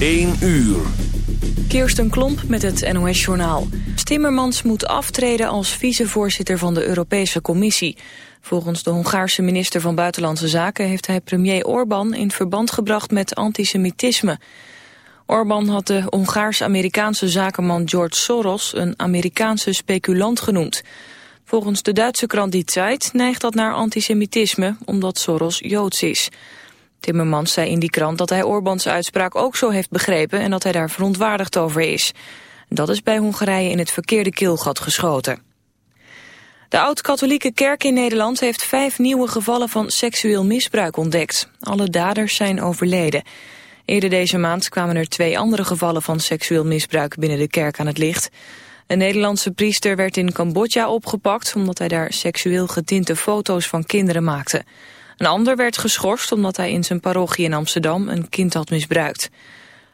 1 uur. Kirsten Klomp met het NOS-journaal. Timmermans moet aftreden als vicevoorzitter van de Europese Commissie. Volgens de Hongaarse minister van Buitenlandse Zaken... heeft hij premier Orbán in verband gebracht met antisemitisme. Orbán had de Hongaars-Amerikaanse zakenman George Soros... een Amerikaanse speculant genoemd. Volgens de Duitse krant Die Zeit neigt dat naar antisemitisme... omdat Soros Joods is... Timmermans zei in die krant dat hij Orbans uitspraak ook zo heeft begrepen en dat hij daar verontwaardigd over is. Dat is bij Hongarije in het verkeerde keelgat geschoten. De oud-katholieke kerk in Nederland heeft vijf nieuwe gevallen van seksueel misbruik ontdekt. Alle daders zijn overleden. Eerder deze maand kwamen er twee andere gevallen van seksueel misbruik binnen de kerk aan het licht. Een Nederlandse priester werd in Cambodja opgepakt omdat hij daar seksueel getinte foto's van kinderen maakte. Een ander werd geschorst omdat hij in zijn parochie in Amsterdam een kind had misbruikt.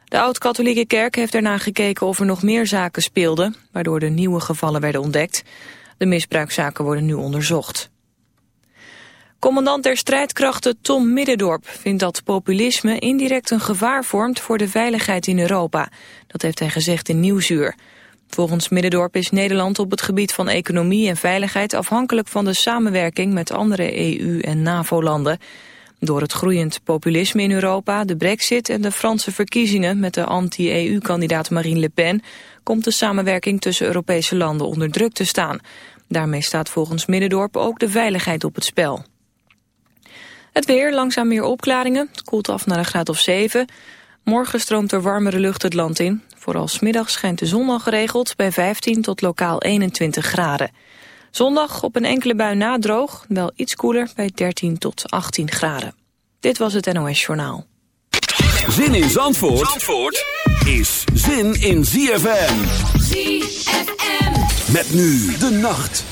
De oud-katholieke kerk heeft daarna gekeken of er nog meer zaken speelden, waardoor de nieuwe gevallen werden ontdekt. De misbruikzaken worden nu onderzocht. Commandant der strijdkrachten Tom Middendorp vindt dat populisme indirect een gevaar vormt voor de veiligheid in Europa. Dat heeft hij gezegd in Nieuwsuur. Volgens Middendorp is Nederland op het gebied van economie en veiligheid afhankelijk van de samenwerking met andere EU- en NAVO-landen. Door het groeiend populisme in Europa, de brexit en de Franse verkiezingen met de anti-EU-kandidaat Marine Le Pen komt de samenwerking tussen Europese landen onder druk te staan. Daarmee staat volgens Middendorp ook de veiligheid op het spel. Het weer, langzaam meer opklaringen. Het koelt af naar een graad of 7. Morgen stroomt er warmere lucht het land in. Vooral smiddag schijnt de zon al geregeld bij 15 tot lokaal 21 graden. Zondag op een enkele bui na droog, wel iets koeler bij 13 tot 18 graden. Dit was het NOS Journaal. Zin in Zandvoort, Zandvoort is zin in ZFM. ZFM. Met nu de nacht.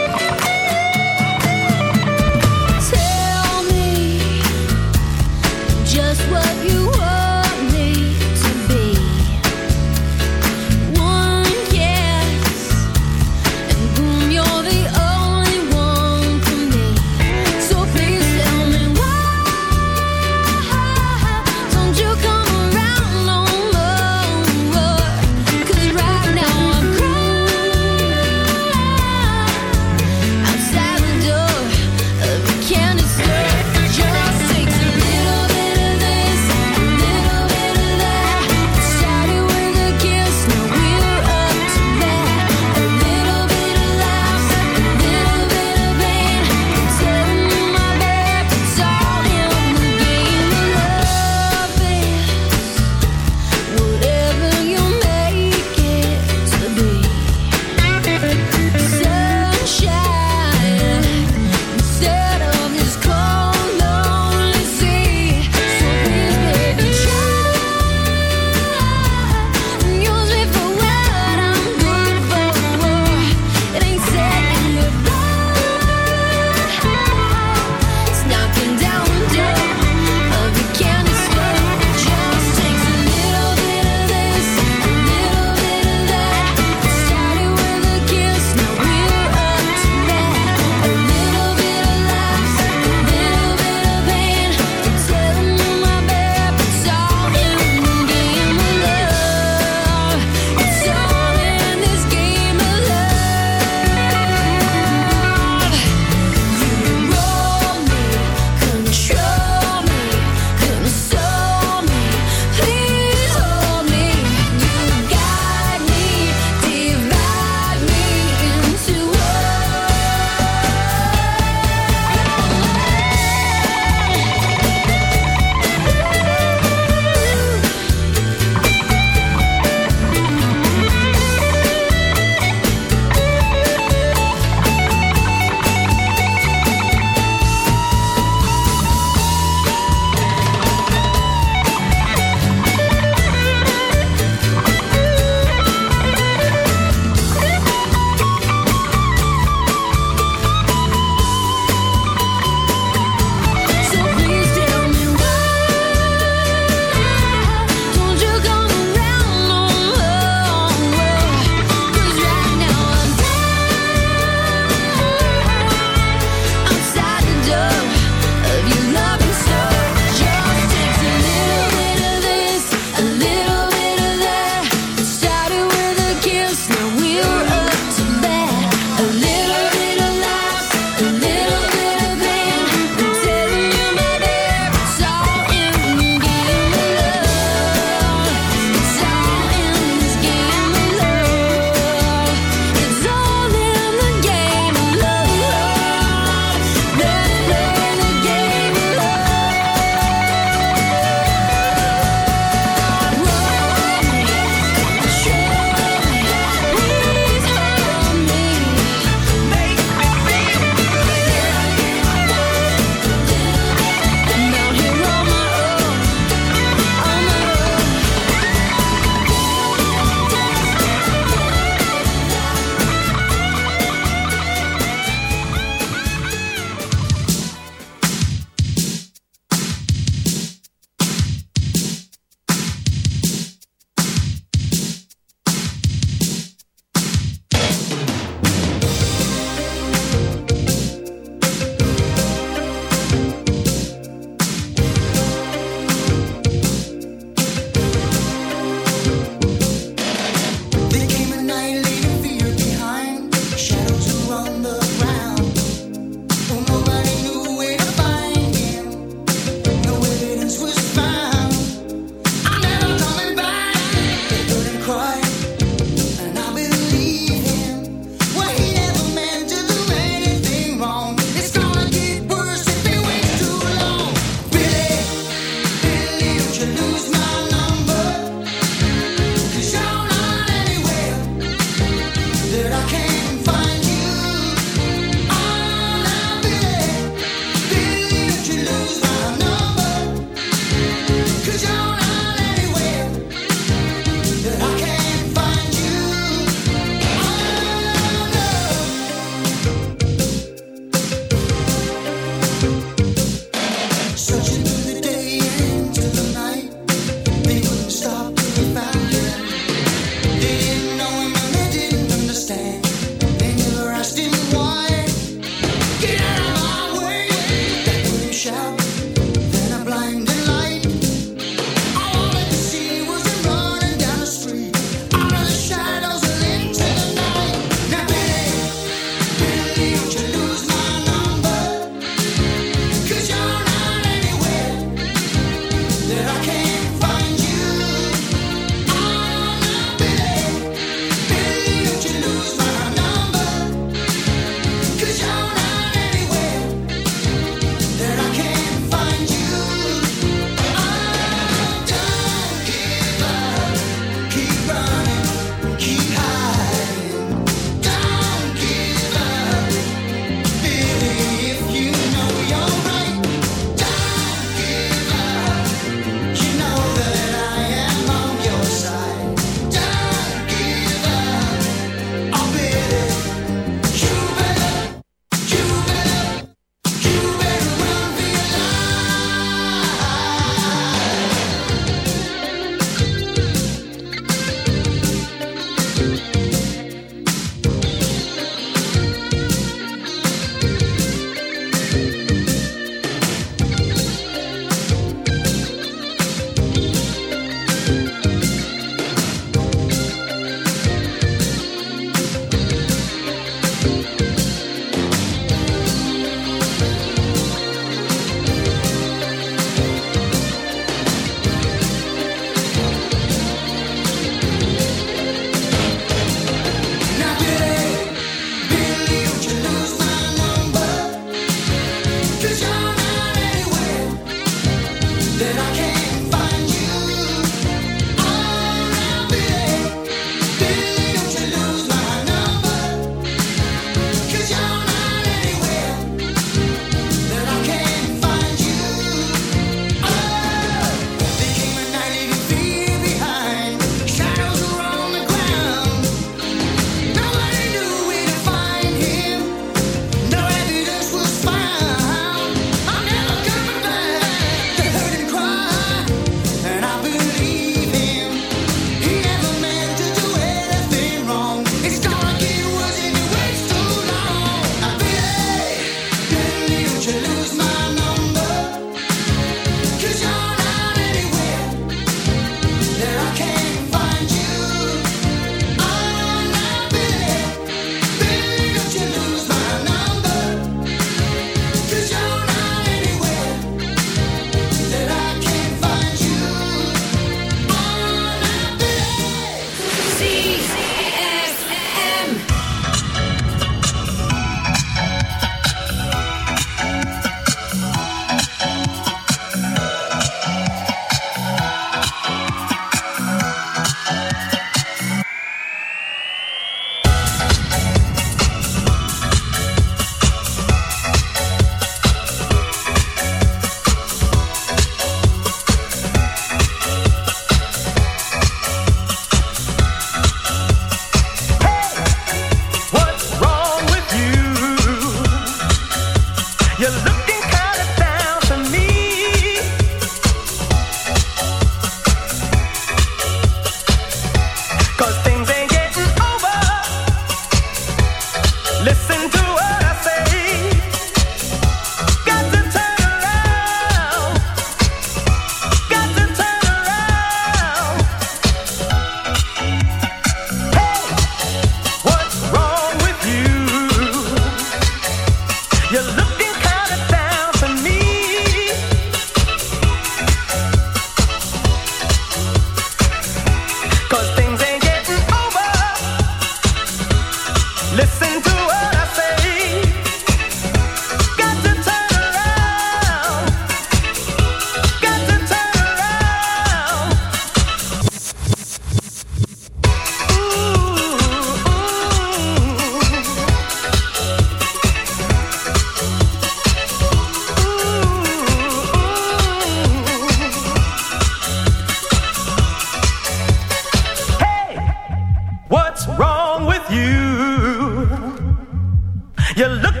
You're looking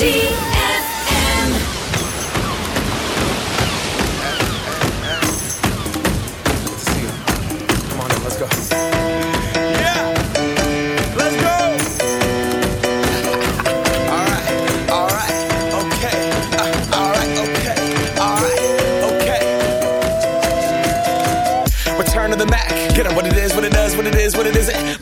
around.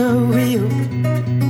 onto